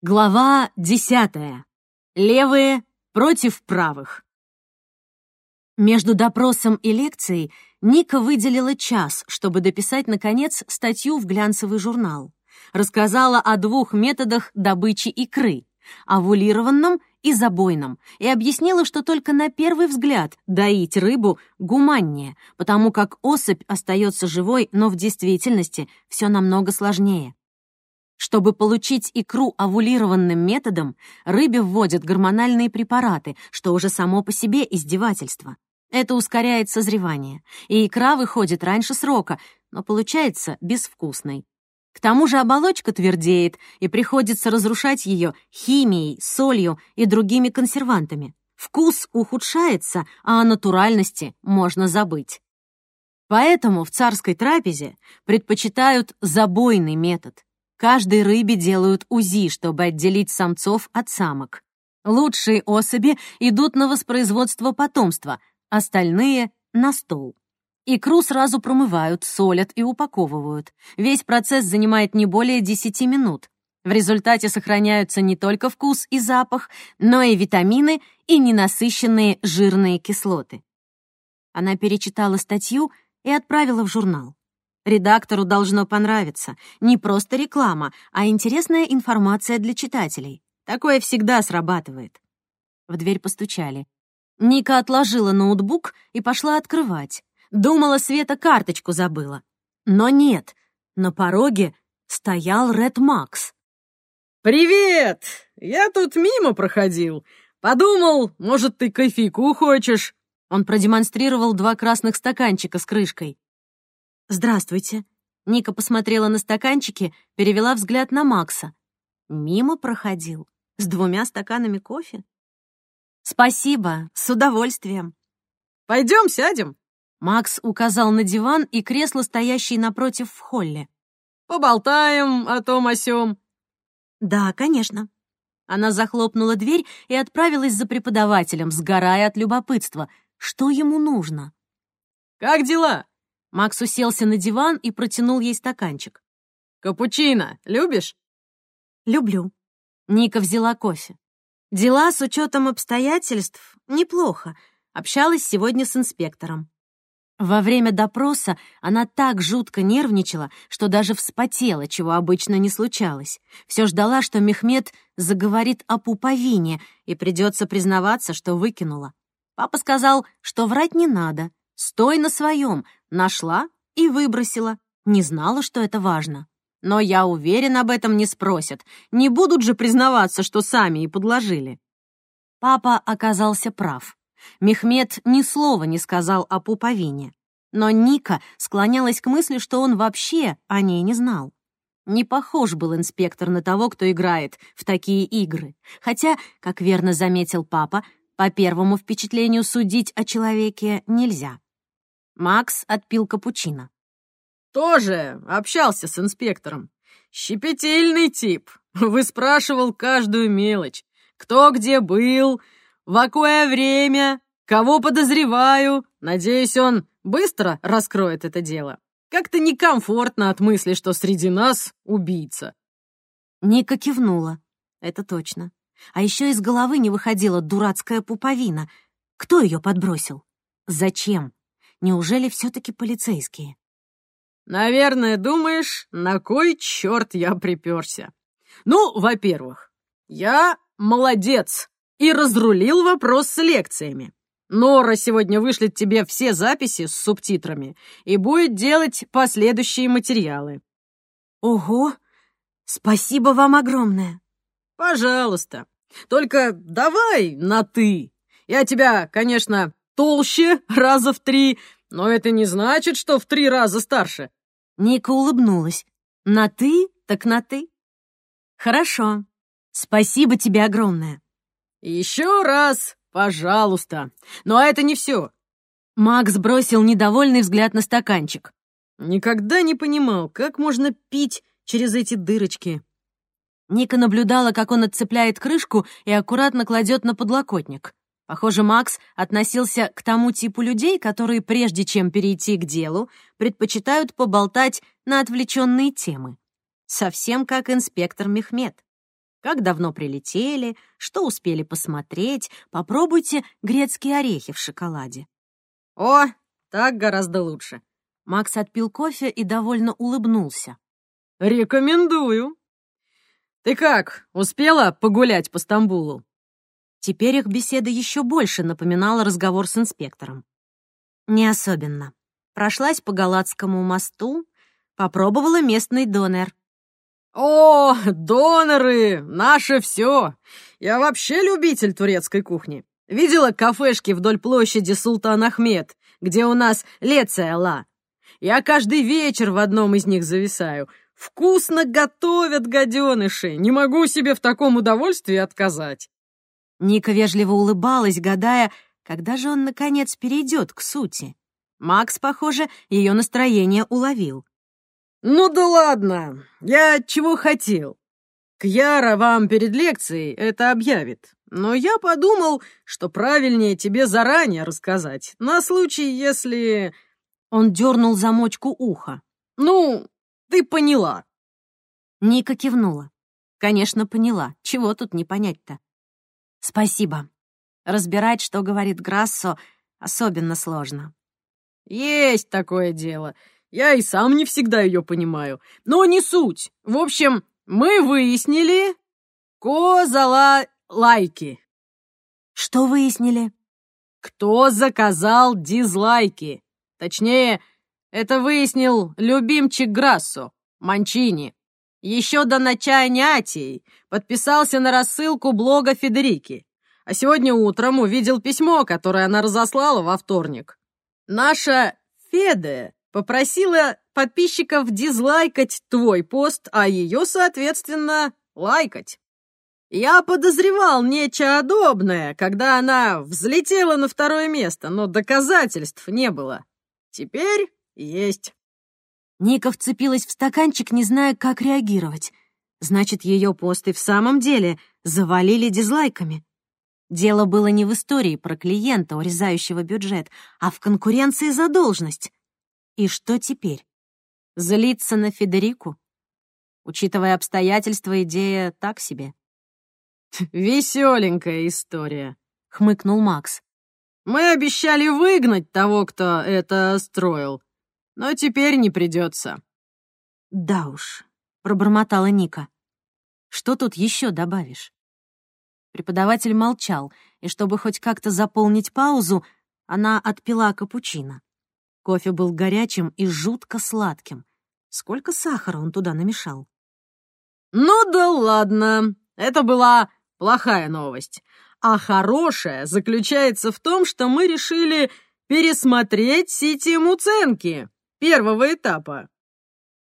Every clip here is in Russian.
Глава десятая. Левые против правых. Между допросом и лекцией Ника выделила час, чтобы дописать, наконец, статью в глянцевый журнал. Рассказала о двух методах добычи икры — овулированном и забойном, и объяснила, что только на первый взгляд доить рыбу гуманнее, потому как особь остается живой, но в действительности все намного сложнее. Чтобы получить икру овулированным методом, рыбе вводят гормональные препараты, что уже само по себе издевательство. Это ускоряет созревание, и икра выходит раньше срока, но получается безвкусной. К тому же оболочка твердеет, и приходится разрушать ее химией, солью и другими консервантами. Вкус ухудшается, а о натуральности можно забыть. Поэтому в царской трапезе предпочитают забойный метод. Каждой рыбе делают УЗИ, чтобы отделить самцов от самок. Лучшие особи идут на воспроизводство потомства, остальные — на стол. Икру сразу промывают, солят и упаковывают. Весь процесс занимает не более 10 минут. В результате сохраняются не только вкус и запах, но и витамины и ненасыщенные жирные кислоты. Она перечитала статью и отправила в журнал. Редактору должно понравиться. Не просто реклама, а интересная информация для читателей. Такое всегда срабатывает. В дверь постучали. Ника отложила ноутбук и пошла открывать. Думала, Света карточку забыла. Но нет, на пороге стоял Ред Макс. «Привет! Я тут мимо проходил. Подумал, может, ты кофейку хочешь?» Он продемонстрировал два красных стаканчика с крышкой. «Здравствуйте». Ника посмотрела на стаканчики, перевела взгляд на Макса. Мимо проходил. С двумя стаканами кофе. «Спасибо, с удовольствием». «Пойдем сядем». Макс указал на диван и кресло, стоящее напротив в холле. «Поболтаем о том о сём». «Да, конечно». Она захлопнула дверь и отправилась за преподавателем, сгорая от любопытства. Что ему нужно? «Как дела?» Макс уселся на диван и протянул ей стаканчик. «Капучино любишь?» «Люблю». Ника взяла кофе. Дела с учетом обстоятельств неплохо. Общалась сегодня с инспектором. Во время допроса она так жутко нервничала, что даже вспотела, чего обычно не случалось. Все ждала, что Мехмед заговорит о пуповине, и придется признаваться, что выкинула. Папа сказал, что врать не надо. Стой на своем, Нашла и выбросила. Не знала, что это важно. Но я уверен, об этом не спросят. Не будут же признаваться, что сами и подложили. Папа оказался прав. Мехмед ни слова не сказал о пуповине. Но Ника склонялась к мысли, что он вообще о ней не знал. Не похож был инспектор на того, кто играет в такие игры. Хотя, как верно заметил папа, по первому впечатлению судить о человеке нельзя. Макс отпил капучино. «Тоже общался с инспектором. Щепетильный тип. Выспрашивал каждую мелочь. Кто где был, в какое время, кого подозреваю. Надеюсь, он быстро раскроет это дело. Как-то некомфортно от мысли, что среди нас убийца». Ника кивнула. Это точно. А еще из головы не выходила дурацкая пуповина. Кто ее подбросил? Зачем? Неужели все-таки полицейские? Наверное, думаешь, на кой черт я приперся? Ну, во-первых, я молодец и разрулил вопрос с лекциями. Нора сегодня вышлет тебе все записи с субтитрами и будет делать последующие материалы. Ого! Спасибо вам огромное. Пожалуйста. Только давай на «ты». Я тебя, конечно, толще раза в три, но это не значит, что в три раза старше». Ника улыбнулась. «На «ты» так на «ты». «Хорошо. Спасибо тебе огромное». «Еще раз, пожалуйста. Но это не все». Макс бросил недовольный взгляд на стаканчик. «Никогда не понимал, как можно пить через эти дырочки». Ника наблюдала, как он отцепляет крышку и аккуратно кладет на подлокотник. Похоже, Макс относился к тому типу людей, которые, прежде чем перейти к делу, предпочитают поболтать на отвлеченные темы. Совсем как инспектор Мехмед. как давно прилетели, что успели посмотреть. Попробуйте грецкие орехи в шоколаде. О, так гораздо лучше. Макс отпил кофе и довольно улыбнулся. Рекомендую. Ты как, успела погулять по Стамбулу? Теперь их беседа еще больше напоминала разговор с инспектором. Не особенно. Прошлась по Галатскому мосту, попробовала местный донор. «О, доноры! Наше все! Я вообще любитель турецкой кухни. Видела кафешки вдоль площади Султан Ахмед, где у нас Леция Ла? Я каждый вечер в одном из них зависаю. Вкусно готовят гаденыши. Не могу себе в таком удовольствии отказать». Ника вежливо улыбалась, гадая, когда же он, наконец, перейдет к сути. Макс, похоже, ее настроение уловил. «Ну да ладно, я чего хотел. Кьяра вам перед лекцией это объявит. Но я подумал, что правильнее тебе заранее рассказать, на случай, если...» Он дернул замочку уха. «Ну, ты поняла». Ника кивнула. Конечно, поняла. Чего тут не понять-то? Спасибо. Разбирать, что говорит Грассо, особенно сложно. Есть такое дело. Я и сам не всегда ее понимаю. Но не суть. В общем, мы выяснили... Козала лайки. Что выяснили? Кто заказал дизлайки? Точнее, это выяснил любимчик Грассо, Манчини. Еще до начания подписался на рассылку блога Федерики. А сегодня утром увидел письмо, которое она разослала во вторник. Наша Феде попросила подписчиков дизлайкать твой пост, а ее, соответственно, лайкать. Я подозревал нечто когда она взлетела на второе место, но доказательств не было. Теперь есть. Ника вцепилась в стаканчик, не зная, как реагировать. Значит, ее посты в самом деле завалили дизлайками. Дело было не в истории про клиента, урезающего бюджет, а в конкуренции за должность. И что теперь? Злиться на Федерику? Учитывая обстоятельства, идея так себе. «Веселенькая история», — хмыкнул Макс. «Мы обещали выгнать того, кто это строил, но теперь не придется». «Да уж», — пробормотала Ника. «Что тут еще добавишь?» Преподаватель молчал, и чтобы хоть как-то заполнить паузу, она отпила капучино. Кофе был горячим и жутко сладким. Сколько сахара он туда намешал? «Ну да ладно, это была плохая новость. А хорошая заключается в том, что мы решили пересмотреть сети Муценки первого этапа.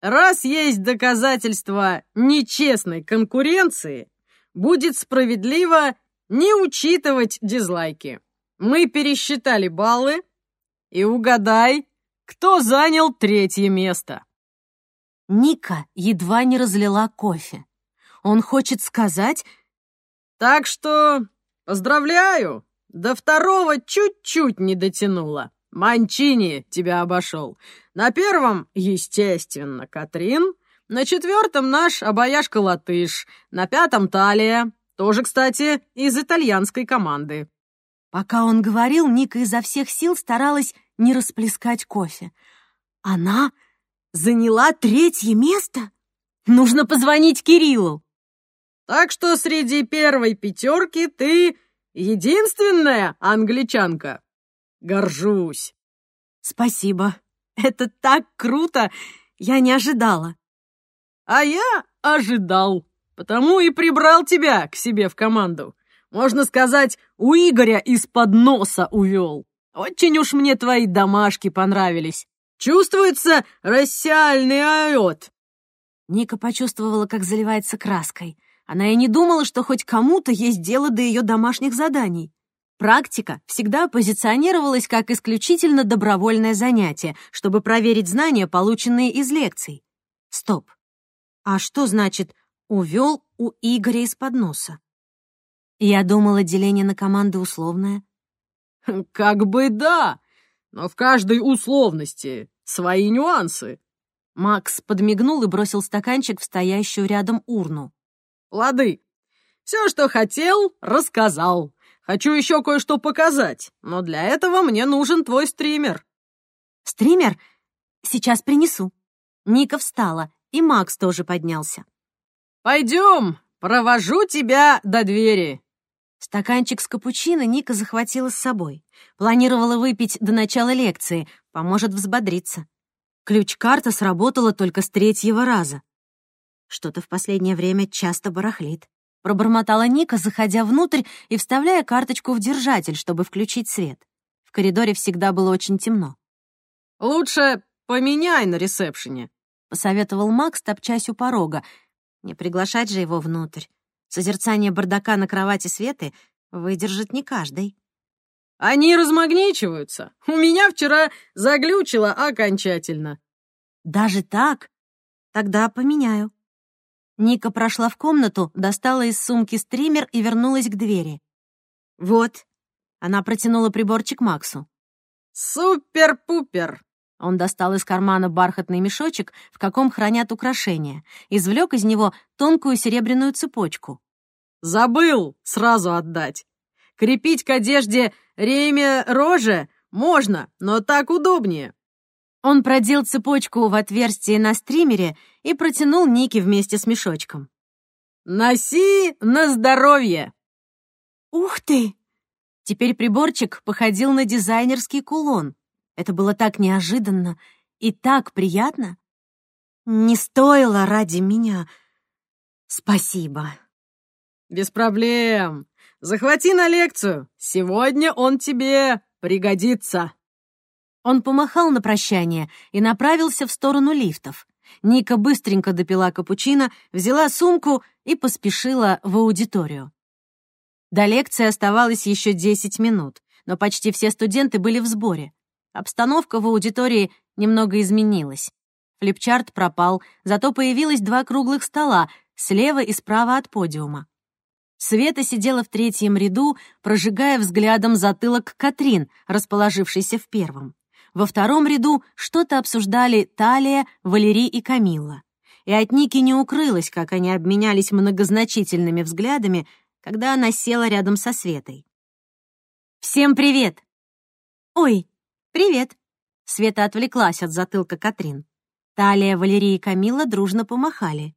Раз есть доказательства нечестной конкуренции, будет справедливо не учитывать дизлайки. Мы пересчитали баллы, и угадай, кто занял третье место? Ника едва не разлила кофе. Он хочет сказать... Так что поздравляю, до второго чуть-чуть не дотянула. Манчини тебя обошел. На первом, естественно, Катрин. На четвертом наш обаяшка-латыш. На пятом Талия. Тоже, кстати, из итальянской команды. Пока он говорил, Ника изо всех сил старалась не расплескать кофе. Она заняла третье место? Нужно позвонить Кириллу. Так что среди первой пятерки ты единственная англичанка. Горжусь. Спасибо. Это так круто. Я не ожидала. А я ожидал. Потому и прибрал тебя к себе в команду. Можно сказать, у Игоря из-под носа увел. Очень уж мне твои домашки понравились. Чувствуется рассиальный айот. Ника почувствовала, как заливается краской. Она и не думала, что хоть кому-то есть дело до ее домашних заданий. Практика всегда позиционировалась как исключительно добровольное занятие, чтобы проверить знания, полученные из лекций. Стоп. А что значит «увел у Игоря из-под носа»? Я думала, деление на команды условное. Как бы да, но в каждой условности свои нюансы. Макс подмигнул и бросил стаканчик в стоящую рядом урну. Лады, Все, что хотел, рассказал. Хочу еще кое-что показать, но для этого мне нужен твой стример». «Стример? Сейчас принесу». Ника встала, и Макс тоже поднялся. «Пойдем, провожу тебя до двери». Стаканчик с капучино Ника захватила с собой. Планировала выпить до начала лекции, поможет взбодриться. Ключ-карта сработала только с третьего раза. Что-то в последнее время часто барахлит. Пробормотала Ника, заходя внутрь и вставляя карточку в держатель, чтобы включить свет. В коридоре всегда было очень темно. «Лучше поменяй на ресепшене», — посоветовал Макс, топчась у порога. Не приглашать же его внутрь. Созерцание бардака на кровати Светы выдержит не каждый. «Они размагничиваются. У меня вчера заглючило окончательно». «Даже так? Тогда поменяю». Ника прошла в комнату, достала из сумки стример и вернулась к двери. «Вот». Она протянула приборчик Максу. «Супер-пупер!» Он достал из кармана бархатный мешочек, в каком хранят украшения, извлек из него тонкую серебряную цепочку. «Забыл сразу отдать. Крепить к одежде ремя роже можно, но так удобнее». Он продел цепочку в отверстие на стримере и протянул Нике вместе с мешочком. «Носи на здоровье!» «Ух ты!» Теперь приборчик походил на дизайнерский кулон. Это было так неожиданно и так приятно. Не стоило ради меня. Спасибо. Без проблем. Захвати на лекцию. Сегодня он тебе пригодится. Он помахал на прощание и направился в сторону лифтов. Ника быстренько допила капучино, взяла сумку и поспешила в аудиторию. До лекции оставалось еще 10 минут, но почти все студенты были в сборе. Обстановка в аудитории немного изменилась. Флипчарт пропал, зато появилось два круглых стола слева и справа от подиума. Света сидела в третьем ряду, прожигая взглядом затылок Катрин, расположившейся в первом. Во втором ряду что-то обсуждали Талия, Валерий и Камилла. И от Ники не укрылось, как они обменялись многозначительными взглядами, когда она села рядом со Светой. «Всем привет!» «Ой, привет!» Света отвлеклась от затылка Катрин. Талия, Валерия и Камила дружно помахали.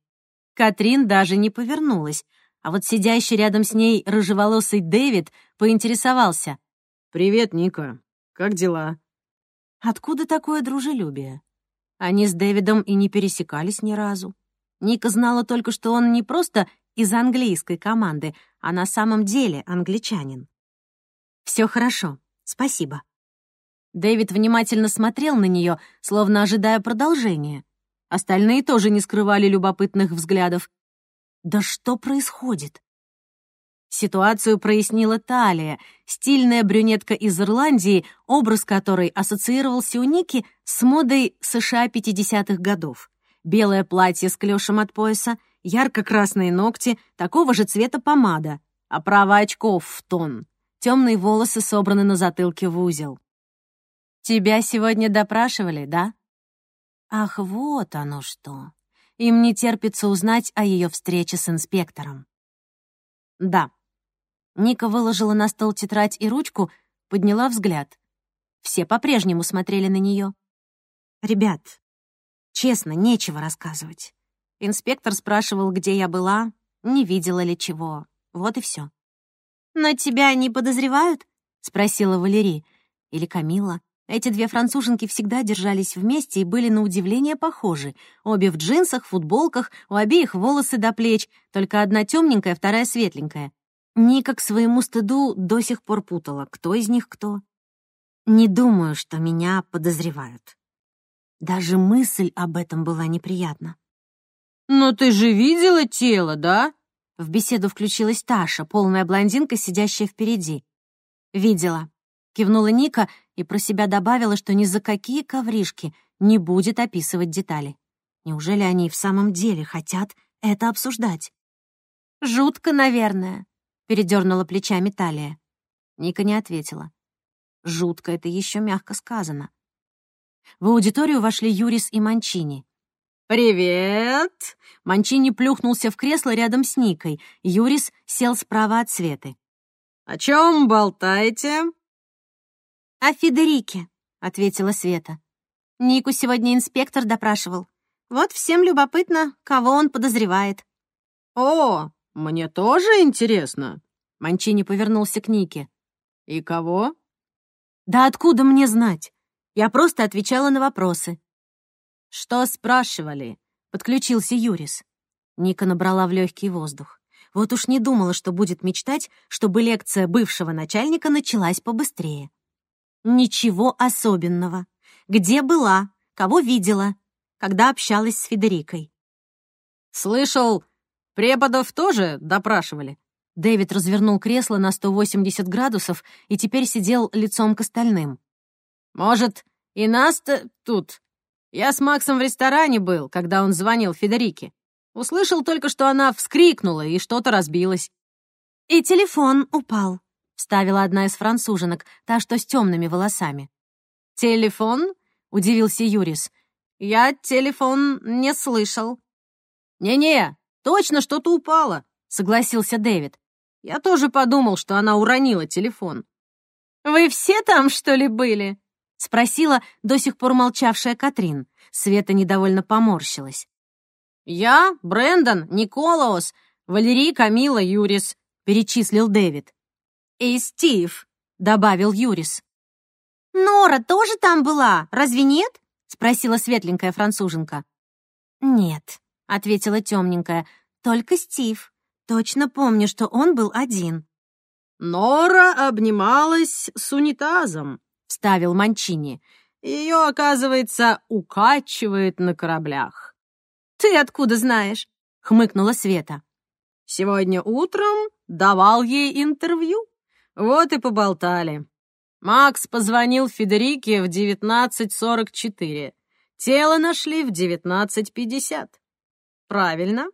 Катрин даже не повернулась, а вот сидящий рядом с ней рыжеволосый Дэвид поинтересовался. «Привет, Ника. Как дела?» Откуда такое дружелюбие? Они с Дэвидом и не пересекались ни разу. Ника знала только, что он не просто из английской команды, а на самом деле англичанин. Все хорошо, спасибо». Дэвид внимательно смотрел на нее, словно ожидая продолжения. Остальные тоже не скрывали любопытных взглядов. «Да что происходит?» Ситуацию прояснила Талия, стильная брюнетка из Ирландии, образ которой ассоциировался у Ники с модой США 50-х годов. Белое платье с клёшем от пояса, ярко-красные ногти, такого же цвета помада, оправа очков в тон. Темные волосы собраны на затылке в узел. «Тебя сегодня допрашивали, да?» Ах, вот оно что. Им не терпится узнать о ее встрече с инспектором. Да, Ника выложила на стол тетрадь и ручку, подняла взгляд. Все по-прежнему смотрели на нее. «Ребят, честно, нечего рассказывать. Инспектор спрашивал, где я была, не видела ли чего. Вот и все. «Но тебя не подозревают?» — спросила Валерий. Или Камила. Эти две француженки всегда держались вместе и были на удивление похожи. Обе в джинсах, футболках, у обеих волосы до плеч, только одна темненькая, вторая светленькая. Ника к своему стыду до сих пор путала, кто из них кто. Не думаю, что меня подозревают. Даже мысль об этом была неприятна. «Но ты же видела тело, да?» В беседу включилась Таша, полная блондинка, сидящая впереди. «Видела», — кивнула Ника и про себя добавила, что ни за какие ковришки не будет описывать детали. Неужели они в самом деле хотят это обсуждать? «Жутко, наверное», — передернула плечами Талия. Ника не ответила. Жутко это еще мягко сказано. В аудиторию вошли Юрис и Манчини. «Привет!» Манчини плюхнулся в кресло рядом с Никой. Юрис сел справа от Светы. «О чем болтаете?» «О Федерике», — ответила Света. «Нику сегодня инспектор допрашивал. Вот всем любопытно, кого он подозревает». «О, мне тоже интересно!» Манчини повернулся к Нике. «И кого?» «Да откуда мне знать? Я просто отвечала на вопросы». «Что спрашивали?» — подключился Юрис. Ника набрала в легкий воздух. Вот уж не думала, что будет мечтать, чтобы лекция бывшего начальника началась побыстрее. Ничего особенного. Где была, кого видела, когда общалась с Федерикой. «Слышал, преподов тоже допрашивали?» Дэвид развернул кресло на 180 градусов и теперь сидел лицом к остальным. «Может, и нас-то тут? Я с Максом в ресторане был, когда он звонил Федерике. Услышал только, что она вскрикнула, и что-то разбилось. «И телефон упал», — вставила одна из француженок, та, что с темными волосами. «Телефон?» — удивился Юрис. «Я телефон не слышал». «Не-не, точно что-то упало», — согласился Дэвид. «Я тоже подумал, что она уронила телефон». «Вы все там, что ли, были?» — спросила до сих пор молчавшая Катрин. Света недовольно поморщилась. «Я, Брэндон, Николаус, Валерий, Камила, Юрис», — перечислил Дэвид. «И Стив», — добавил Юрис. «Нора тоже там была, разве нет?» — спросила светленькая француженка. «Нет», — ответила темненькая, — «только Стив. Точно помню, что он был один». «Нора обнималась с унитазом», — вставил Манчини. «Ее, оказывается, укачивает на кораблях». «Ты откуда знаешь?» — хмыкнула Света. «Сегодня утром давал ей интервью. Вот и поболтали. Макс позвонил Федерике в 19.44. Тело нашли в 19.50. Правильно?»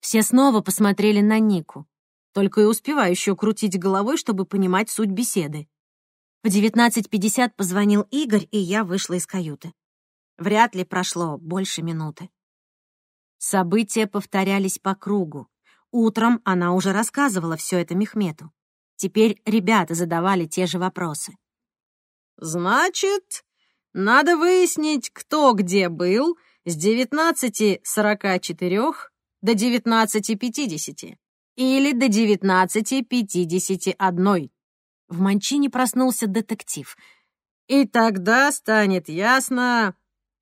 Все снова посмотрели на Нику, только и успевающую крутить головой, чтобы понимать суть беседы. В 19.50 позвонил Игорь, и я вышла из каюты. Вряд ли прошло больше минуты. События повторялись по кругу. Утром она уже рассказывала все это Мехмету. Теперь ребята задавали те же вопросы. «Значит, надо выяснить, кто где был с 19.44 до 19.50 или до 19.51». В Манчине проснулся детектив. «И тогда станет ясно,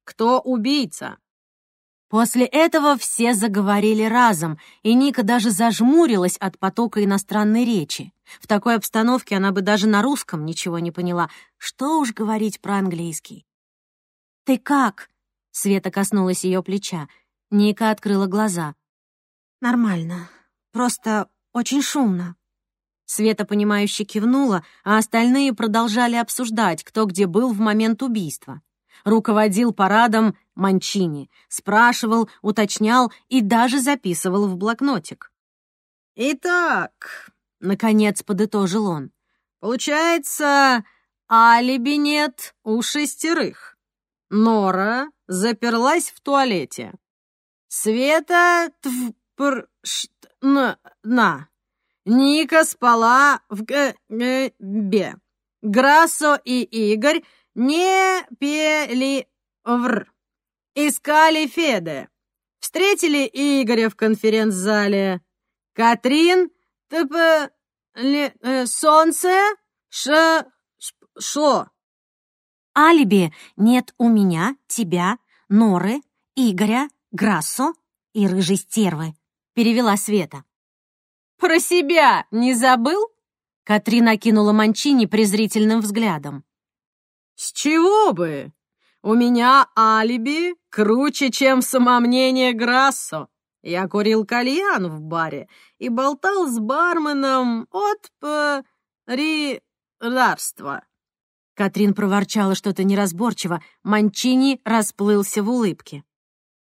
кто убийца». После этого все заговорили разом, и Ника даже зажмурилась от потока иностранной речи. В такой обстановке она бы даже на русском ничего не поняла. Что уж говорить про английский. «Ты как?» — Света коснулась ее плеча. Ника открыла глаза. «Нормально. Просто очень шумно». Света, понимающе кивнула, а остальные продолжали обсуждать, кто где был в момент убийства. Руководил парадом Манчини, спрашивал, уточнял и даже записывал в блокнотик. «Итак», — наконец подытожил он, «получается, алиби нет у шестерых. Нора заперлась в туалете. Света на. Ника спала в бе. Грассо и Игорь не пели вр. Искали Феде. Встретили Игоря в конференц-зале. Катрин, тп, ли, э, солнце, ш, шло. Алиби нет у меня, тебя, Норы, Игоря, Грассо и рыжей стервы, перевела Света. Про себя не забыл? Катрин окинула Манчини презрительным взглядом. «С чего бы? У меня алиби круче, чем самомнение Грассо. Я курил кальян в баре и болтал с барменом от паридарства». Катрин проворчала что-то неразборчиво. Манчини расплылся в улыбке.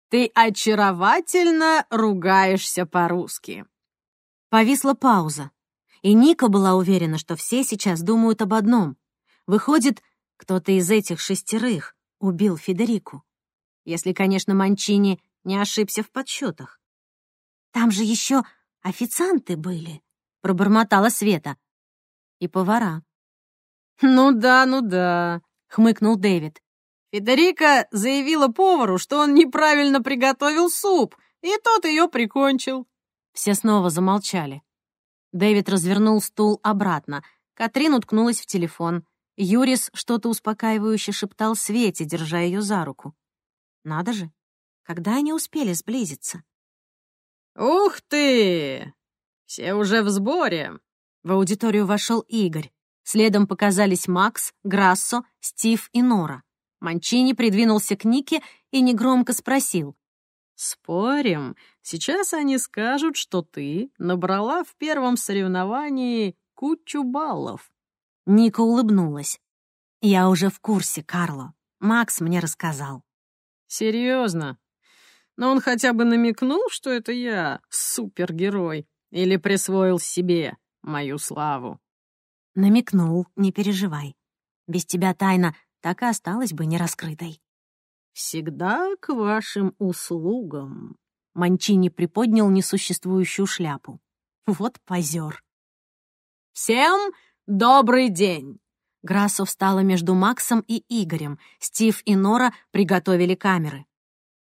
«Ты очаровательно ругаешься по-русски». Повисла пауза, и Ника была уверена, что все сейчас думают об одном. Выходит, кто-то из этих шестерых убил Федерику. Если, конечно, Манчини не ошибся в подсчетах. «Там же еще официанты были», — пробормотала Света. «И повара». «Ну да, ну да», — хмыкнул Дэвид. Федерика заявила повару, что он неправильно приготовил суп, и тот ее прикончил. Все снова замолчали. Дэвид развернул стул обратно. Катрин уткнулась в телефон. Юрис что-то успокаивающе шептал Свете, держа ее за руку. Надо же, когда они успели сблизиться? «Ух ты! Все уже в сборе!» В аудиторию вошел Игорь. Следом показались Макс, Грассо, Стив и Нора. Манчини придвинулся к Нике и негромко спросил. «Спорим, сейчас они скажут, что ты набрала в первом соревновании кучу баллов». Ника улыбнулась. «Я уже в курсе, Карло. Макс мне рассказал». «Серьезно? Но он хотя бы намекнул, что это я супергерой, или присвоил себе мою славу?» Намекнул, не переживай. Без тебя тайна так и осталась бы нераскрытой. «Всегда к вашим услугам», — Манчини приподнял несуществующую шляпу. Вот позер. «Всем добрый день!» Грассо встала между Максом и Игорем. Стив и Нора приготовили камеры.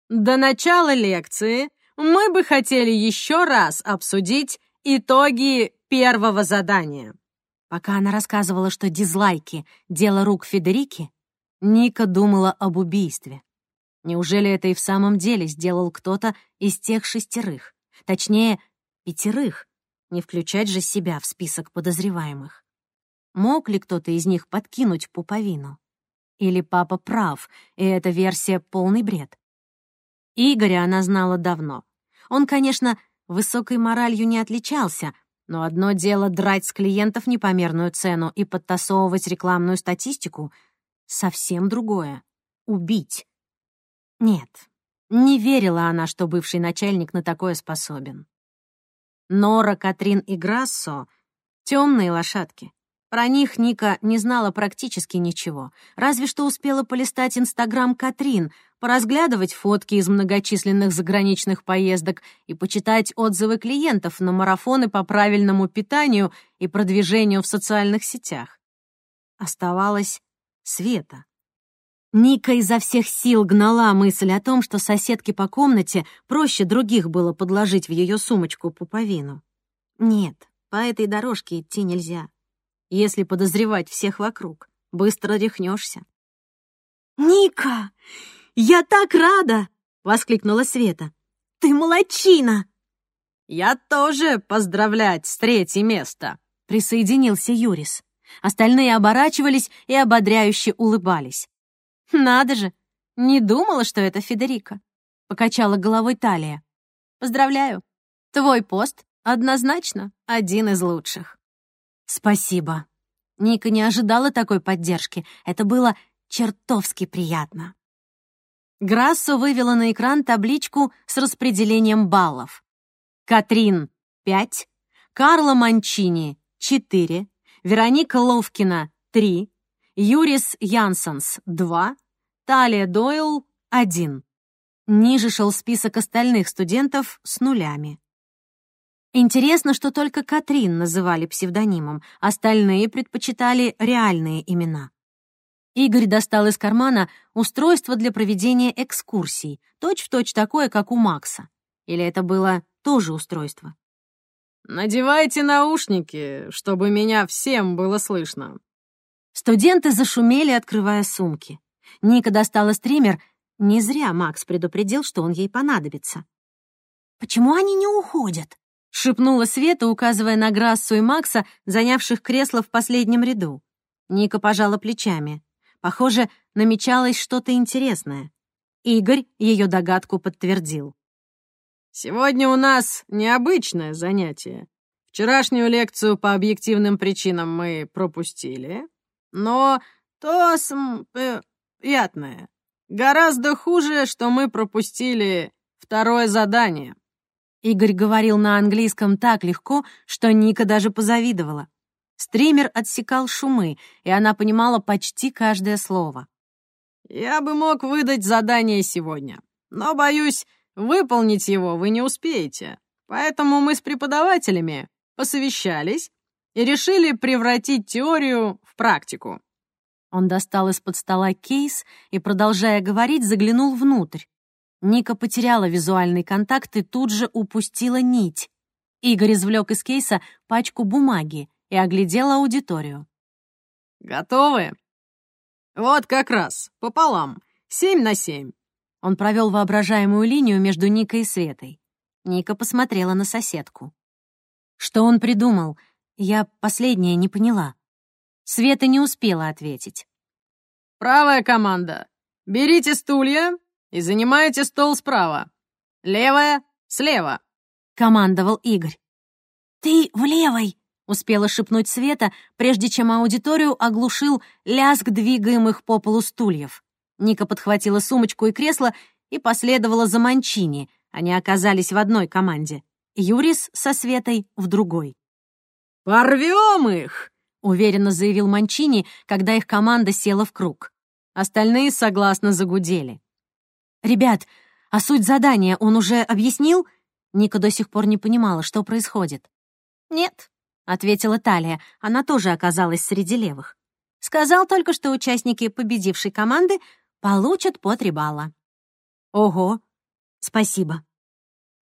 «До начала лекции мы бы хотели еще раз обсудить итоги первого задания». Пока она рассказывала, что дизлайки — дело рук Федерики, Ника думала об убийстве. Неужели это и в самом деле сделал кто-то из тех шестерых? Точнее, пятерых. Не включать же себя в список подозреваемых. Мог ли кто-то из них подкинуть пуповину? Или папа прав, и эта версия — полный бред? Игоря она знала давно. Он, конечно, высокой моралью не отличался, но одно дело драть с клиентов непомерную цену и подтасовывать рекламную статистику, совсем другое — убить. Нет, не верила она, что бывший начальник на такое способен. Нора, Катрин и Грассо — темные лошадки. Про них Ника не знала практически ничего, разве что успела полистать Инстаграм Катрин, поразглядывать фотки из многочисленных заграничных поездок и почитать отзывы клиентов на марафоны по правильному питанию и продвижению в социальных сетях. Оставалась Света. Ника изо всех сил гнала мысль о том, что соседке по комнате проще других было подложить в ее сумочку пуповину. Нет, по этой дорожке идти нельзя. Если подозревать всех вокруг, быстро рехнешься. «Ника, я так рада!» — воскликнула Света. «Ты молодчина!» «Я тоже поздравлять с третье место!» — присоединился Юрис. Остальные оборачивались и ободряюще улыбались. «Надо же! Не думала, что это Федерика», — покачала головой Талия. «Поздравляю. Твой пост однозначно один из лучших». «Спасибо». Ника не ожидала такой поддержки. Это было чертовски приятно. Грассо вывела на экран табличку с распределением баллов. Катрин — 5, Карла Манчини — 4, Вероника Ловкина — 3, Юрис Янсенс — 2, Талия Дойл — 1. Ниже шел список остальных студентов с нулями. Интересно, что только Катрин называли псевдонимом, остальные предпочитали реальные имена. Игорь достал из кармана устройство для проведения экскурсий, точь-в-точь точь такое, как у Макса. Или это было тоже устройство? «Надевайте наушники, чтобы меня всем было слышно», Студенты зашумели, открывая сумки. Ника достала стример. Не зря Макс предупредил, что он ей понадобится. «Почему они не уходят?» — шепнула Света, указывая на Грассу и Макса, занявших кресло в последнем ряду. Ника пожала плечами. Похоже, намечалось что-то интересное. Игорь ее догадку подтвердил. «Сегодня у нас необычное занятие. Вчерашнюю лекцию по объективным причинам мы пропустили, но то см... Э, приятное. Гораздо хуже, что мы пропустили второе задание». Игорь говорил на английском так легко, что Ника даже позавидовала. Стример отсекал шумы, и она понимала почти каждое слово. Я бы мог выдать задание сегодня, но, боюсь, выполнить его вы не успеете. Поэтому мы с преподавателями посовещались и решили превратить теорию в практику. Он достал из-под стола кейс и, продолжая говорить, заглянул внутрь. Ника потеряла визуальный контакт и тут же упустила нить. Игорь извлек из кейса пачку бумаги и оглядел аудиторию. «Готовы? Вот как раз, пополам, семь на семь». Он провел воображаемую линию между Никой и Светой. Ника посмотрела на соседку. Что он придумал? Я последнее не поняла. Света не успела ответить. «Правая команда, берите стулья и занимайте стол справа. Левая — слева», — командовал Игорь. «Ты в левой!» — успела шепнуть Света, прежде чем аудиторию оглушил лязг двигаемых по полу стульев. Ника подхватила сумочку и кресло и последовала за Манчини. Они оказались в одной команде. Юрис со Светой в другой. «Порвем их!» — уверенно заявил Манчини, когда их команда села в круг. Остальные согласно загудели. «Ребят, а суть задания он уже объяснил?» Ника до сих пор не понимала, что происходит. «Нет», — ответила Талия, она тоже оказалась среди левых. «Сказал только, что участники победившей команды получат по три балла». «Ого, спасибо».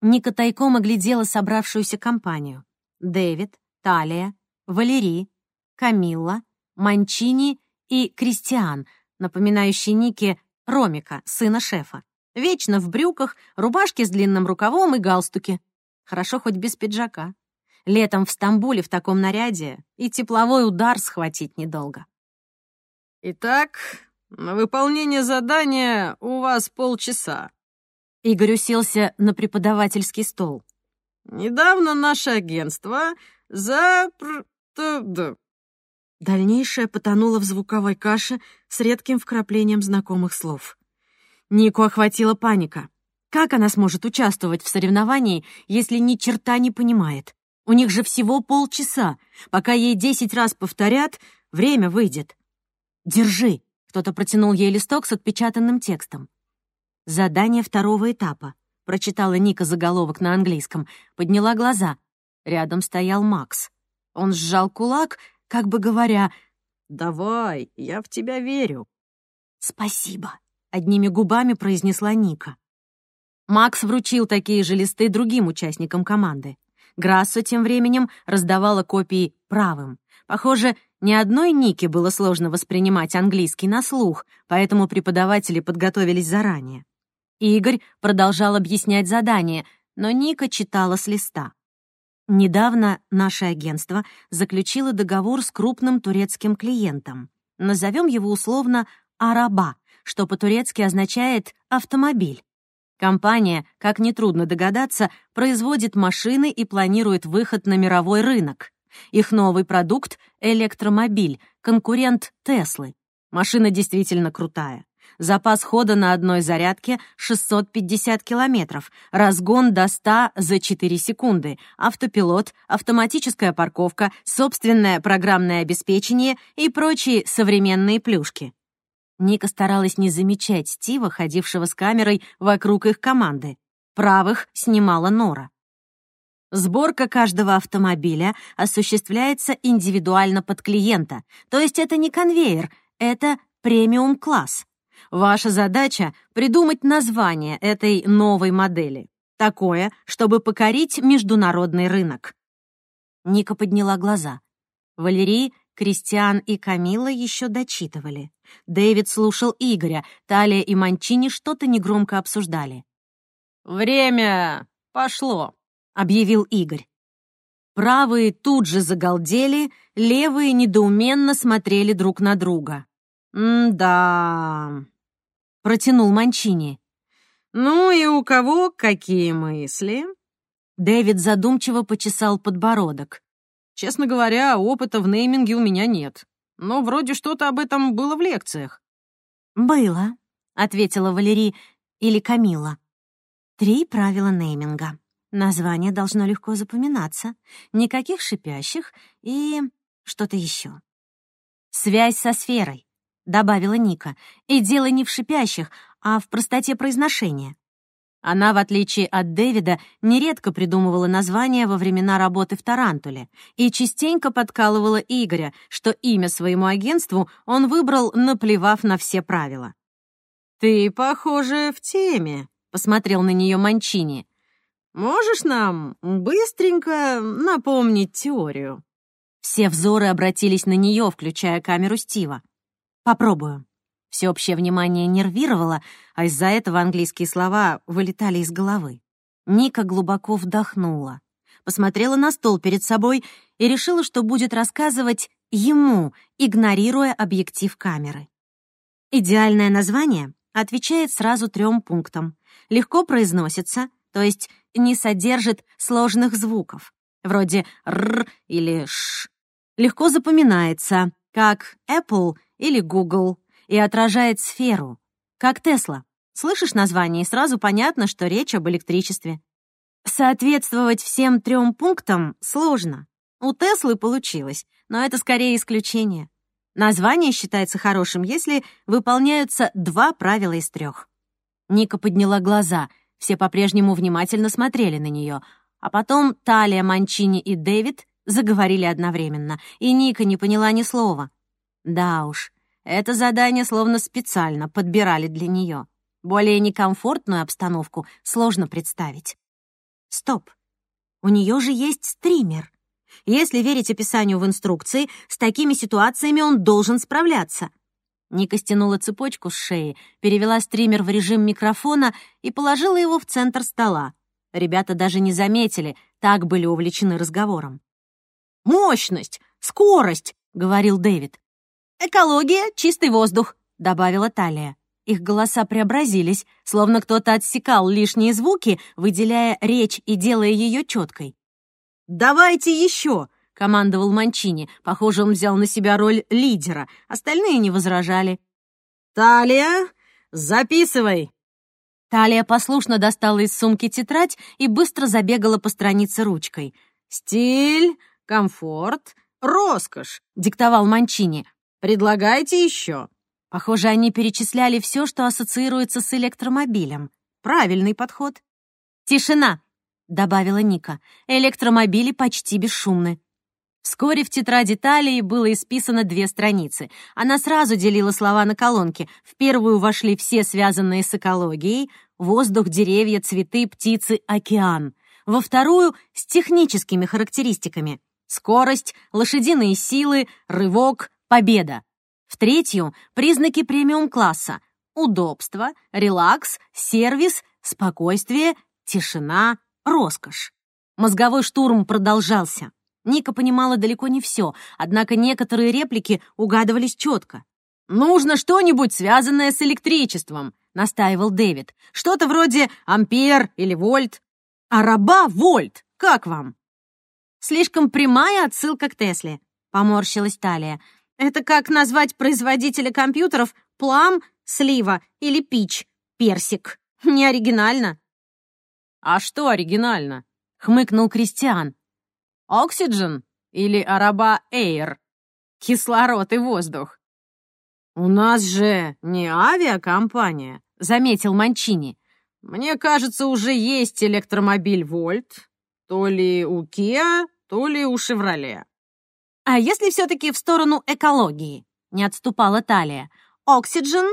Ника тайком оглядела собравшуюся компанию. Дэвид, Талия, Валерий, Камилла, Манчини и Кристиан, напоминающий Нике Ромика, сына шефа. Вечно в брюках, рубашке с длинным рукавом и галстуке. Хорошо хоть без пиджака. Летом в Стамбуле в таком наряде и тепловой удар схватить недолго. «Итак, на выполнение задания у вас полчаса». Игорь уселся на преподавательский стол. «Недавно наше агентство за... Дальнейшее потонуло в звуковой каше с редким вкраплением знакомых слов. Нику охватила паника. Как она сможет участвовать в соревновании, если ни черта не понимает? У них же всего полчаса. Пока ей десять раз повторят, время выйдет. «Держи!» — кто-то протянул ей листок с отпечатанным текстом. «Задание второго этапа», — прочитала Ника заголовок на английском, подняла глаза. Рядом стоял Макс. Он сжал кулак как бы говоря «Давай, я в тебя верю». «Спасибо», — одними губами произнесла Ника. Макс вручил такие же листы другим участникам команды. Грассо тем временем раздавала копии правым. Похоже, ни одной Нике было сложно воспринимать английский на слух, поэтому преподаватели подготовились заранее. Игорь продолжал объяснять задание, но Ника читала с листа. Недавно наше агентство заключило договор с крупным турецким клиентом. Назовем его условно «Араба», что по-турецки означает «автомобиль». Компания, как нетрудно догадаться, производит машины и планирует выход на мировой рынок. Их новый продукт — электромобиль, конкурент Теслы. Машина действительно крутая. Запас хода на одной зарядке 650 километров, разгон до 100 за 4 секунды, автопилот, автоматическая парковка, собственное программное обеспечение и прочие современные плюшки. Ника старалась не замечать Стива, ходившего с камерой вокруг их команды. Правых снимала Нора. Сборка каждого автомобиля осуществляется индивидуально под клиента, то есть это не конвейер, это премиум-класс. Ваша задача — придумать название этой новой модели. Такое, чтобы покорить международный рынок. Ника подняла глаза. Валерий, Кристиан и Камила еще дочитывали. Дэвид слушал Игоря, Талия и Манчини что-то негромко обсуждали. «Время пошло», — объявил Игорь. Правые тут же загалдели, левые недоуменно смотрели друг на друга. «М-да...» — протянул Манчини. «Ну и у кого какие мысли?» Дэвид задумчиво почесал подбородок. «Честно говоря, опыта в нейминге у меня нет. Но вроде что-то об этом было в лекциях». «Было», — ответила Валерий или Камила. «Три правила нейминга. Название должно легко запоминаться. Никаких шипящих и что-то еще. Связь со сферой. добавила Ника. «И дело не в шипящих, а в простоте произношения». Она, в отличие от Дэвида, нередко придумывала названия во времена работы в Тарантуле и частенько подкалывала Игоря, что имя своему агентству он выбрал, наплевав на все правила. «Ты, похоже, в теме», — посмотрел на нее Манчини. «Можешь нам быстренько напомнить теорию?» Все взоры обратились на нее, включая камеру Стива. «Попробую». Всеобщее внимание нервировало, а из-за этого английские слова вылетали из головы. Ника глубоко вдохнула, посмотрела на стол перед собой и решила, что будет рассказывать ему, игнорируя объектив камеры. Идеальное название отвечает сразу трем пунктам. Легко произносится, то есть не содержит сложных звуков, вроде «р» или «ш». Легко запоминается, как Apple или Google, и отражает сферу, как Тесла. Слышишь название, и сразу понятно, что речь об электричестве. Соответствовать всем трем пунктам сложно. У Теслы получилось, но это скорее исключение. Название считается хорошим, если выполняются два правила из трех. Ника подняла глаза, все по-прежнему внимательно смотрели на нее, а потом Талия, Манчини и Дэвид заговорили одновременно, и Ника не поняла ни слова. Да уж, это задание словно специально подбирали для нее. Более некомфортную обстановку сложно представить. Стоп. У нее же есть стример. Если верить описанию в инструкции, с такими ситуациями он должен справляться. Ника стянула цепочку с шеи, перевела стример в режим микрофона и положила его в центр стола. Ребята даже не заметили, так были увлечены разговором. «Мощность! Скорость!» — говорил Дэвид. «Экология — чистый воздух», — добавила Талия. Их голоса преобразились, словно кто-то отсекал лишние звуки, выделяя речь и делая ее четкой. «Давайте еще!» — командовал Манчини. Похоже, он взял на себя роль лидера. Остальные не возражали. «Талия, записывай!» Талия послушно достала из сумки тетрадь и быстро забегала по странице ручкой. «Стиль, комфорт, роскошь», — диктовал Манчини. Предлагайте еще. Похоже, они перечисляли все, что ассоциируется с электромобилем. Правильный подход. Тишина, добавила Ника. Электромобили почти бесшумны. Вскоре в тетради Талии было исписано две страницы. Она сразу делила слова на колонки. В первую вошли все связанные с экологией — воздух, деревья, цветы, птицы, океан. Во вторую — с техническими характеристиками. Скорость, лошадиные силы, рывок, победа. В третью — признаки премиум-класса — удобство, релакс, сервис, спокойствие, тишина, роскошь. Мозговой штурм продолжался. Ника понимала далеко не все, однако некоторые реплики угадывались четко. «Нужно что-нибудь, связанное с электричеством», — настаивал Дэвид. «Что-то вроде ампер или вольт». «А раба вольт, как вам?» «Слишком прямая отсылка к Тесле», — поморщилась Талия. Это как назвать производителя компьютеров плам, слива или пич, персик. Не оригинально. А что оригинально? Хмыкнул Кристиан. Oxygen или Араба Air? Кислород и воздух. У нас же не авиакомпания, заметил Манчини. Мне кажется, уже есть электромобиль Вольт. То ли у Kia, то ли у Шевроле. «А если все-таки в сторону экологии?» — не отступала Талия. «Оксиджен?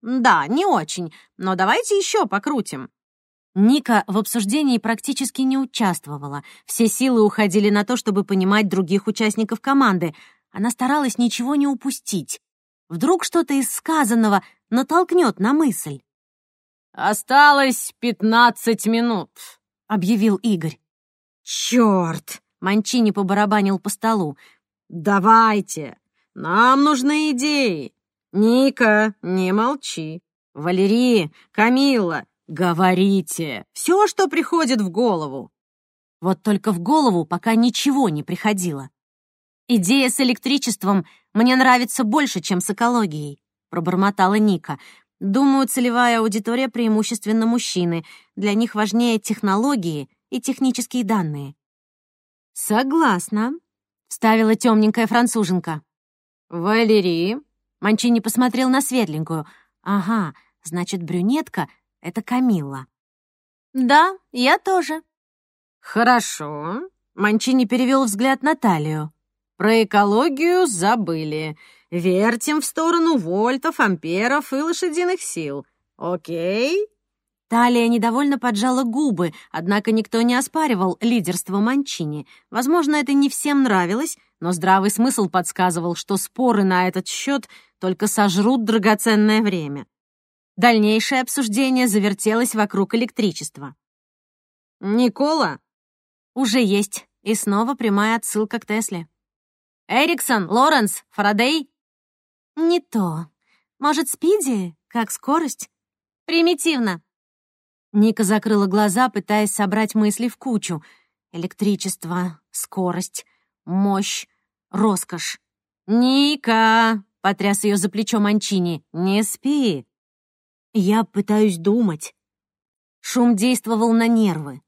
Да, не очень, но давайте еще покрутим». Ника в обсуждении практически не участвовала. Все силы уходили на то, чтобы понимать других участников команды. Она старалась ничего не упустить. Вдруг что-то из сказанного натолкнет на мысль. «Осталось пятнадцать минут», — объявил Игорь. «Чёрт!» — Манчини побарабанил по столу. «Давайте! Нам нужны идеи! Ника, не молчи! Валерий, Камилла, говорите! Все, что приходит в голову!» Вот только в голову пока ничего не приходило. «Идея с электричеством мне нравится больше, чем с экологией», — пробормотала Ника. «Думаю, целевая аудитория преимущественно мужчины. Для них важнее технологии и технические данные». «Согласна», — вставила темненькая француженка. «Валерий, Манчини посмотрел на светленькую. Ага, значит, брюнетка — это Камилла. «Да, я тоже». «Хорошо». Манчини перевел взгляд на талию. «Про экологию забыли. Вертим в сторону вольтов, амперов и лошадиных сил. Окей?» Талия недовольно поджала губы, однако никто не оспаривал лидерство Манчини. Возможно, это не всем нравилось, но здравый смысл подсказывал, что споры на этот счет только сожрут драгоценное время. Дальнейшее обсуждение завертелось вокруг электричества. «Никола?» «Уже есть». И снова прямая отсылка к Тесле. «Эриксон, Лоренс, Фарадей?» «Не то. Может, Спиди? Как скорость?» «Примитивно». Ника закрыла глаза, пытаясь собрать мысли в кучу. Электричество, скорость, мощь, роскошь. «Ника!» — потряс ее за плечо Манчини. «Не спи!» Я пытаюсь думать. Шум действовал на нервы.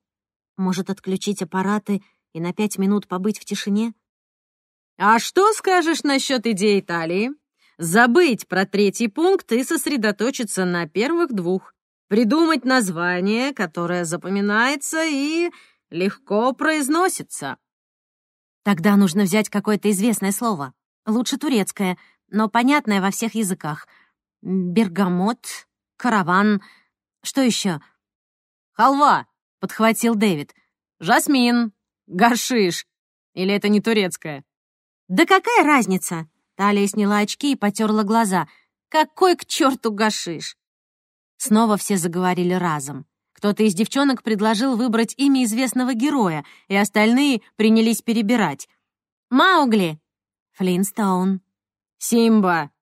Может, отключить аппараты и на пять минут побыть в тишине? «А что скажешь насчет идеи Италии? Забыть про третий пункт и сосредоточиться на первых двух. Придумать название, которое запоминается и легко произносится». Тогда нужно взять какое-то известное слово. Лучше турецкое, но понятное во всех языках. Бергамот, караван. Что еще? «Халва», — подхватил Дэвид. «Жасмин, гашиш. Или это не турецкое?» «Да какая разница?» Талия сняла очки и потерла глаза. «Какой к черту гашиш?» Снова все заговорили разом. Кто-то из девчонок предложил выбрать имя известного героя, и остальные принялись перебирать. «Маугли!» «Флинстоун!» «Симба!»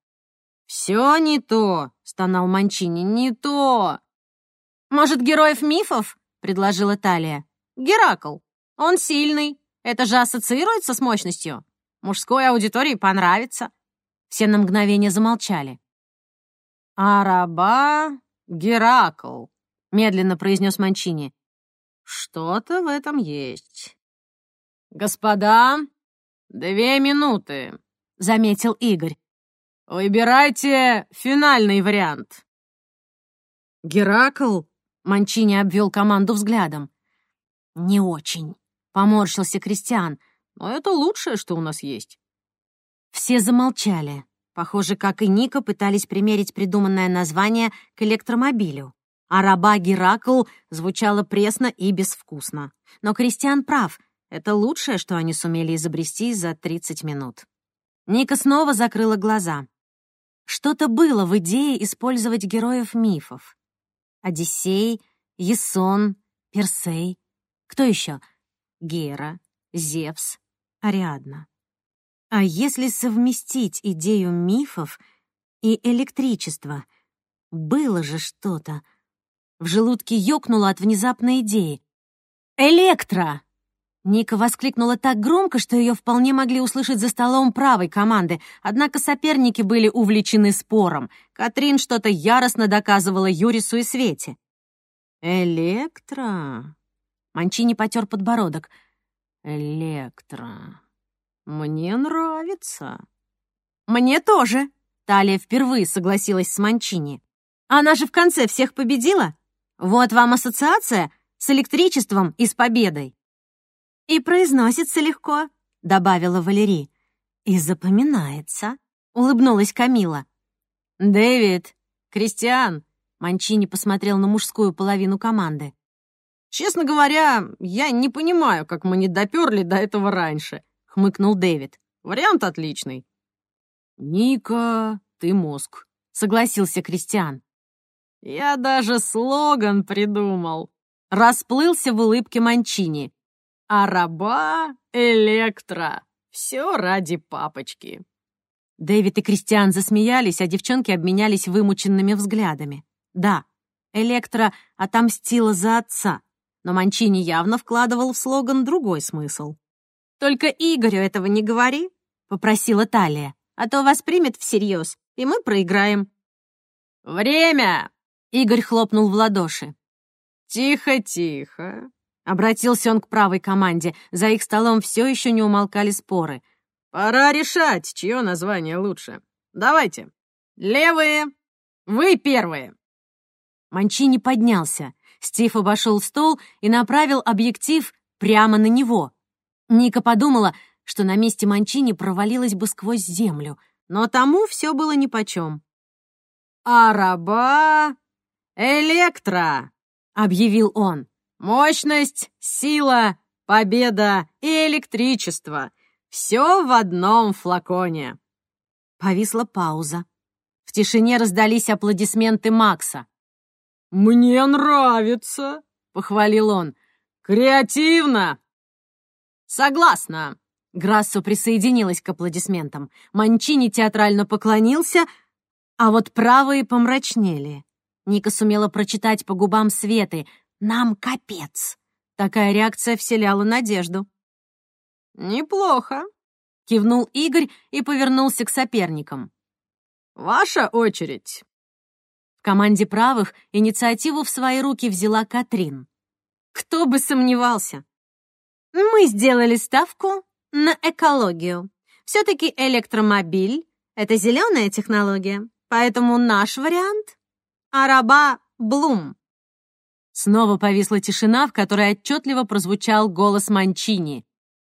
«Все не то!» — стонал Манчини. «Не то!» «Может, героев мифов?» — предложила Талия. «Геракл. Он сильный. Это же ассоциируется с мощностью. Мужской аудитории понравится». Все на мгновение замолчали. «Араба Геракл», — медленно произнес Манчини. «Что-то в этом есть». «Господа, две минуты», — заметил Игорь. «Выбирайте финальный вариант». «Геракл?» — Манчини обвел команду взглядом. «Не очень», — поморщился Кристиан. «Но это лучшее, что у нас есть». Все замолчали. Похоже, как и Ника, пытались примерить придуманное название к электромобилю. А раба Геракл звучало пресно и безвкусно. Но Кристиан прав. Это лучшее, что они сумели изобрести за 30 минут. Ника снова закрыла глаза. Что-то было в идее использовать героев мифов. Одиссей, Ясон, Персей. Кто еще? Гера, Зевс, Ариадна. А если совместить идею мифов и электричество? Было же что-то. В желудке ёкнуло от внезапной идеи. «Электро!» Ника воскликнула так громко, что ее вполне могли услышать за столом правой команды, однако соперники были увлечены спором. Катрин что-то яростно доказывала Юрису и Свете. «Электро?» Манчини потер подбородок. «Электро. Мне нравится». «Мне тоже», — Талия впервые согласилась с Манчини. «Она же в конце всех победила. Вот вам ассоциация с электричеством и с победой». «И произносится легко», — добавила Валерий. «И запоминается», — улыбнулась Камила. «Дэвид, Кристиан», — Манчини посмотрел на мужскую половину команды. «Честно говоря, я не понимаю, как мы не доперли до этого раньше», — хмыкнул Дэвид. «Вариант отличный». «Ника, ты мозг», — согласился Кристиан. «Я даже слоган придумал», — расплылся в улыбке Манчини. А раба Электро. Все ради папочки. Дэвид и Кристиан засмеялись, а девчонки обменялись вымученными взглядами. Да, Электро отомстила за отца, но Манчини явно вкладывал в слоган другой смысл. «Только Игорю этого не говори», — попросила Талия, «а то воспримет всерьез, и мы проиграем». «Время!» — Игорь хлопнул в ладоши. «Тихо-тихо. Обратился он к правой команде. За их столом все еще не умолкали споры. «Пора решать, чье название лучше. Давайте, Левые, вы первые!» Манчини поднялся. Стив обошел стол и направил объектив прямо на него. Ника подумала, что на месте Манчини провалилась бы сквозь землю, но тому все было нипочем. «Араба Электро!» — объявил он. «Мощность, сила, победа и электричество. Все в одном флаконе». Повисла пауза. В тишине раздались аплодисменты Макса. «Мне нравится», — похвалил он. «Креативно!» «Согласна!» Грассо присоединилась к аплодисментам. Манчини театрально поклонился, а вот правые помрачнели. Ника сумела прочитать по губам Светы «Нам капец!». Такая реакция вселяла надежду. «Неплохо», — кивнул Игорь и повернулся к соперникам. «Ваша очередь». В команде правых инициативу в свои руки взяла Катрин. Кто бы сомневался. Мы сделали ставку на экологию. Все-таки электромобиль — это зеленая технология, поэтому наш вариант — Араба Блум. Снова повисла тишина, в которой отчетливо прозвучал голос Манчини.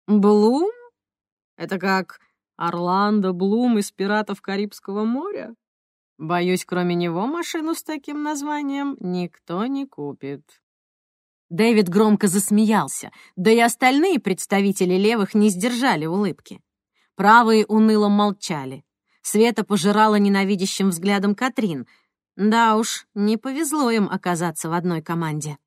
«Блум? Это как Орландо Блум из «Пиратов Карибского моря»? Боюсь, кроме него машину с таким названием никто не купит». Дэвид громко засмеялся, да и остальные представители левых не сдержали улыбки. Правые уныло молчали. Света пожирала ненавидящим взглядом Катрин. Да уж, не повезло им оказаться в одной команде.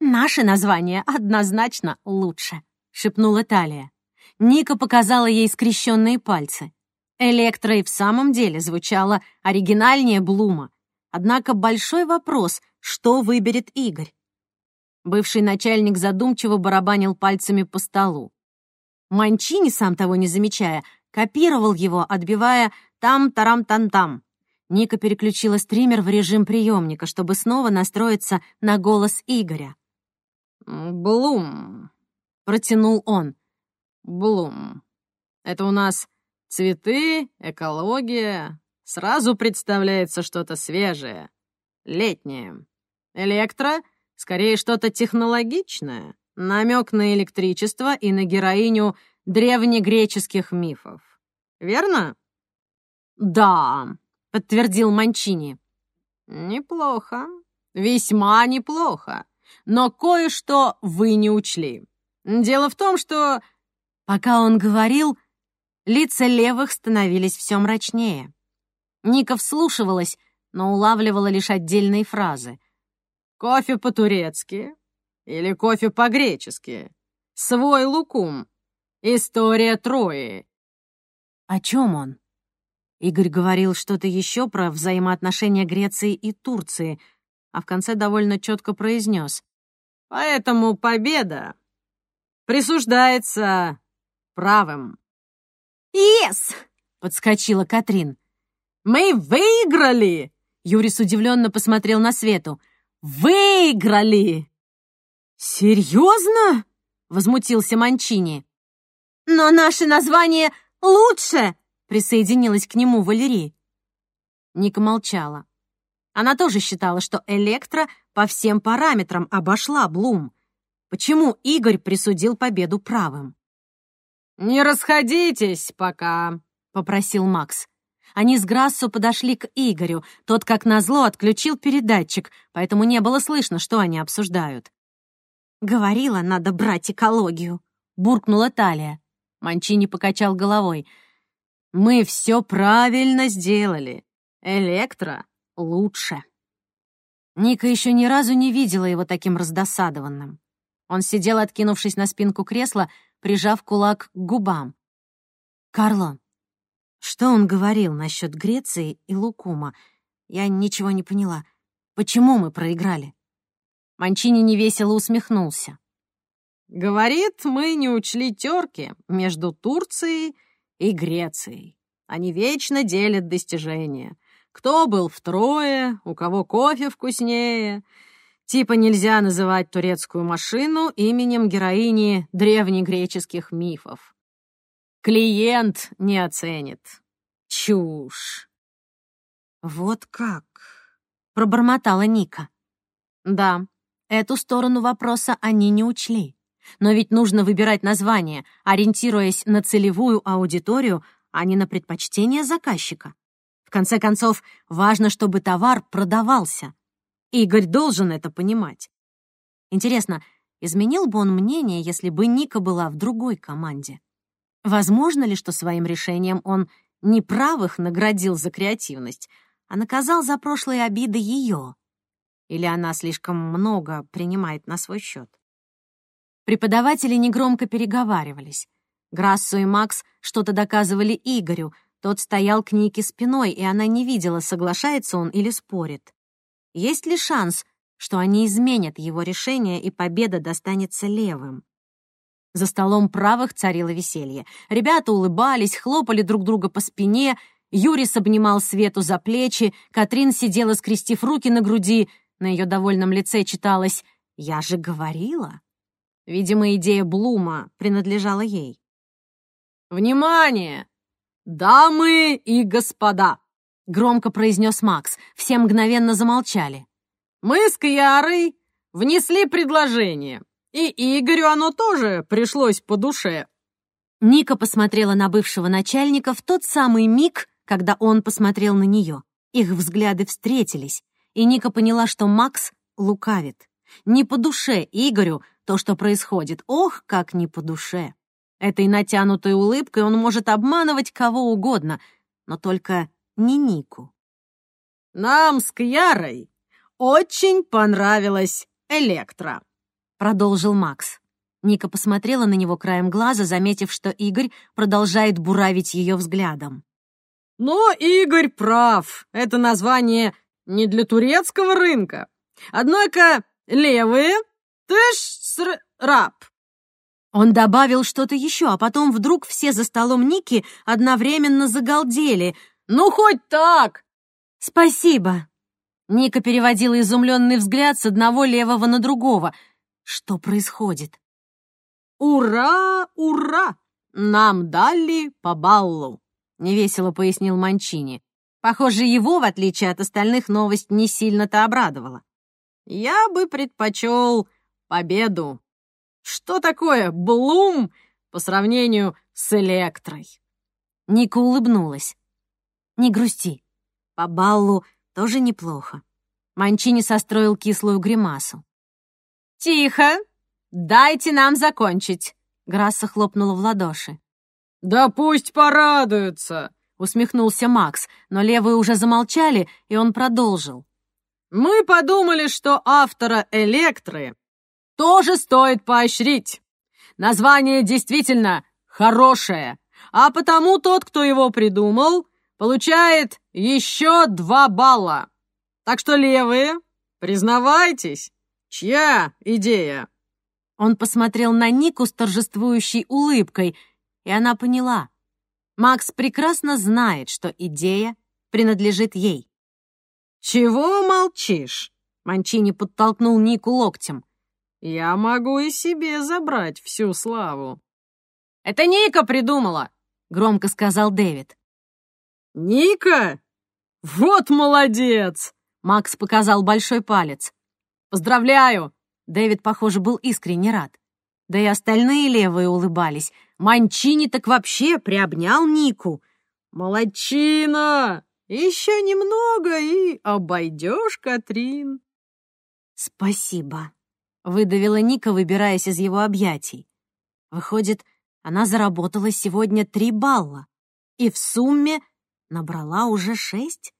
«Наше название однозначно лучше», — шепнула Талия. Ника показала ей скрещенные пальцы. Электро и в самом деле звучало оригинальнее Блума. Однако большой вопрос, что выберет Игорь. Бывший начальник задумчиво барабанил пальцами по столу. Манчини, сам того не замечая, копировал его, отбивая «там-тарам-тан-там». Ника переключила стример в режим приемника, чтобы снова настроиться на голос Игоря. «Блум», — протянул он. «Блум. Это у нас цветы, экология. Сразу представляется что-то свежее, летнее. Электро — скорее что-то технологичное, намек на электричество и на героиню древнегреческих мифов. Верно? «Да», — подтвердил Манчини. «Неплохо, весьма неплохо. Но кое-что вы не учли. Дело в том, что...» Пока он говорил, лица левых становились все мрачнее. Ника вслушивалась, но улавливала лишь отдельные фразы. «Кофе по-турецки или кофе по-гречески? Свой лукум. История Трои». О чем он? Игорь говорил что-то еще про взаимоотношения Греции и Турции, а в конце довольно четко произнес. «Поэтому победа присуждается правым». «Ес!» — подскочила Катрин. «Мы выиграли!» Юрис удивленно посмотрел на Свету. «Выиграли!» «Серьезно?» — возмутился Манчини. «Но наше название лучше!» — присоединилась к нему Валерий. Ника молчала. Она тоже считала, что Электро по всем параметрам обошла Блум. Почему Игорь присудил победу правым? «Не расходитесь пока», — попросил Макс. Они с Грассо подошли к Игорю. Тот, как назло, отключил передатчик, поэтому не было слышно, что они обсуждают. «Говорила, надо брать экологию», — буркнула Талия. Манчини покачал головой — мы все правильно сделали. Электро лучше. Ника еще ни разу не видела его таким раздосадованным. Он сидел, откинувшись на спинку кресла, прижав кулак к губам. «Карло, что он говорил насчет Греции и Лукума? Я ничего не поняла. Почему мы проиграли?» Манчини невесело усмехнулся. «Говорит, мы не учли терки между Турцией и Грецией. Они вечно делят достижения. Кто был втрое, у кого кофе вкуснее. Типа нельзя называть турецкую машину именем героини древнегреческих мифов. Клиент не оценит. Чушь. «Вот как?» — пробормотала Ника. «Да, эту сторону вопроса они не учли. Но ведь нужно выбирать название, ориентируясь на целевую аудиторию, а не на предпочтение заказчика. В конце концов, важно, чтобы товар продавался. Игорь должен это понимать. Интересно, изменил бы он мнение, если бы Ника была в другой команде? Возможно ли, что своим решением он не правых наградил за креативность, а наказал за прошлые обиды ее? Или она слишком много принимает на свой счет? Преподаватели негромко переговаривались. Грассо и Макс что-то доказывали Игорю, тот стоял к Нике спиной, и она не видела, соглашается он или спорит. Есть ли шанс, что они изменят его решение, и победа достанется левым? За столом правых царило веселье. Ребята улыбались, хлопали друг друга по спине, Юрис обнимал Свету за плечи, Катрин сидела, скрестив руки на груди, на ее довольном лице читалось «Я же говорила». Видимо, идея Блума принадлежала ей. «Внимание! Дамы и господа!» — громко произнес Макс. Все мгновенно замолчали. «Мы с Кьярой внесли предложение, и Игорю оно тоже пришлось по душе». Ника посмотрела на бывшего начальника в тот самый миг, когда он посмотрел на нее. Их взгляды встретились, и Ника поняла, что Макс лукавит. Не по душе Игорю то, что происходит. Ох, как не по душе. Этой натянутой улыбкой он может обманывать кого угодно, но только не Нику. «Нам с Кьярой очень понравилась Электро», — продолжил Макс. Ника посмотрела на него краем глаза, заметив, что Игорь продолжает буравить ее взглядом. «Но Игорь прав. Это название не для турецкого рынка. Однако левые — тэш ср раб он добавил что-то еще, а потом вдруг все за столом Ники одновременно загалдели. «Ну, хоть так!» «Спасибо!» Ника переводила изумленный взгляд с одного левого на другого. Что происходит? «Ура, ура! Нам дали по баллу!» — невесело пояснил Манчини. Похоже, его, в отличие от остальных, новость не сильно-то обрадовала. «Я бы предпочел победу что такое Блум по сравнению с Электрой? Ника улыбнулась. Не грусти. По баллу тоже неплохо. Манчини состроил кислую гримасу. «Тихо! Дайте нам закончить!» Грасса хлопнула в ладоши. «Да пусть порадуются!» — усмехнулся Макс, но левые уже замолчали, и он продолжил. «Мы подумали, что автора «Электры» тоже стоит поощрить. Название действительно хорошее, а потому тот, кто его придумал, получает еще два балла. Так что левые, признавайтесь, чья идея?» Он посмотрел на Нику с торжествующей улыбкой, и она поняла. Макс прекрасно знает, что идея принадлежит ей. «Чего молчишь?» Манчини подтолкнул Нику локтем. Я могу и себе забрать всю славу. Это Ника придумала, громко сказал Дэвид. Ника? Вот молодец! Макс показал большой палец. Поздравляю! Дэвид, похоже, был искренне рад. Да и остальные левые улыбались. Манчини так вообще приобнял Нику. «Молодчина! Еще немного и обойдешь, Катрин!» «Спасибо», выдавила Ника, выбираясь из его объятий. Выходит, она заработала сегодня три балла и в сумме набрала уже шесть?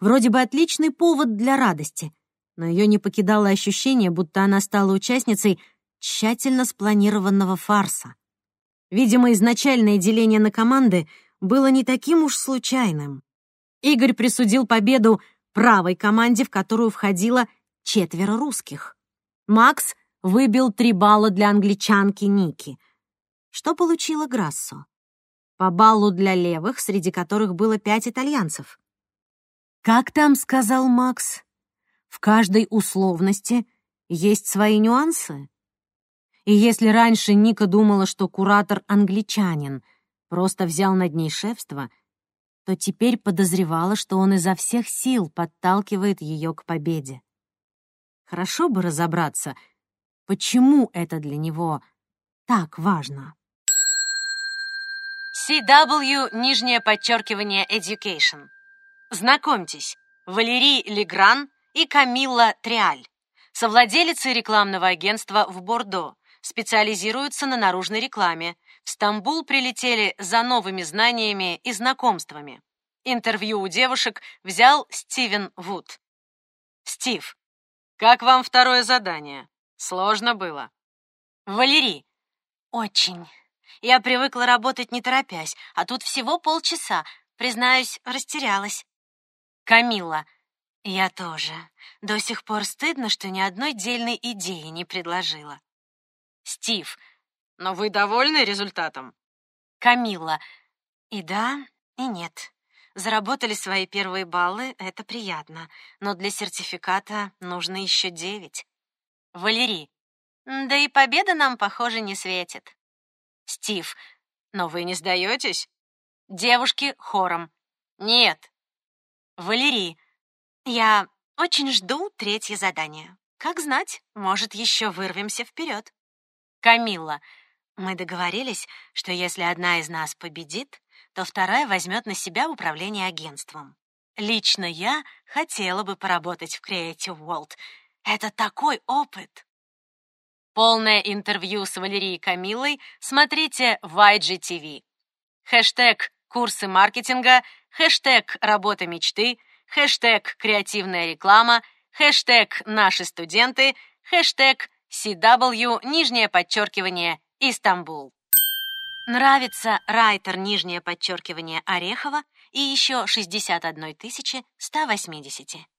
Вроде бы отличный повод для радости, но ее не покидало ощущение, будто она стала участницей тщательно спланированного фарса. Видимо, изначальное деление на команды было не таким уж случайным. Игорь присудил победу правой команде, в которую входило четверо русских. Макс выбил три балла для англичанки Ники. Что получила Грассо? По баллу для левых, среди которых было пять итальянцев. «Как там?» — сказал Макс. «В каждой условности есть свои нюансы». И если раньше Ника думала, что куратор англичанин, просто взял над ней шефство, то теперь подозревала, что он изо всех сил подталкивает ее к победе. Хорошо бы разобраться, почему это для него так важно. CW, нижнее подчеркивание, Education. Знакомьтесь, Валерий Легран и Камилла Триаль, совладелицы рекламного агентства в Бордо, специализируются на наружной рекламе. В Стамбул прилетели за новыми знаниями и знакомствами. Интервью у девушек взял Стивен Вуд. Стив, как вам второе задание? Сложно было? Валерий, очень. Я привыкла работать не торопясь, а тут всего полчаса. Признаюсь, растерялась. Камилла, я тоже. До сих пор стыдно, что ни одной дельной идеи не предложила. Стив, но вы довольны результатом? Камилла, и да, и нет. Заработали свои первые баллы, это приятно, но для сертификата нужно еще девять. Валерий, да и победа нам, похоже, не светит. Стив, но вы не сдаетесь? Девушки хором. Нет. Валерий, я очень жду третье задание. Как знать, может, еще вырвемся вперед. Камилла, мы договорились, что если одна из нас победит, то вторая возьмет на себя управление агентством. Лично я хотела бы поработать в Creative World. Это такой опыт. Полное интервью с Валерией Камилой смотрите в IGTV. Хэштег «Курсы маркетинга», хэштег «Работа мечты», хэштег «Креативная реклама», хэштег «Наши студенты», хэштег CW, нижнее подчеркивание, Истамбул. Нравится райтер, нижнее подчеркивание, Орехова и еще 61 180.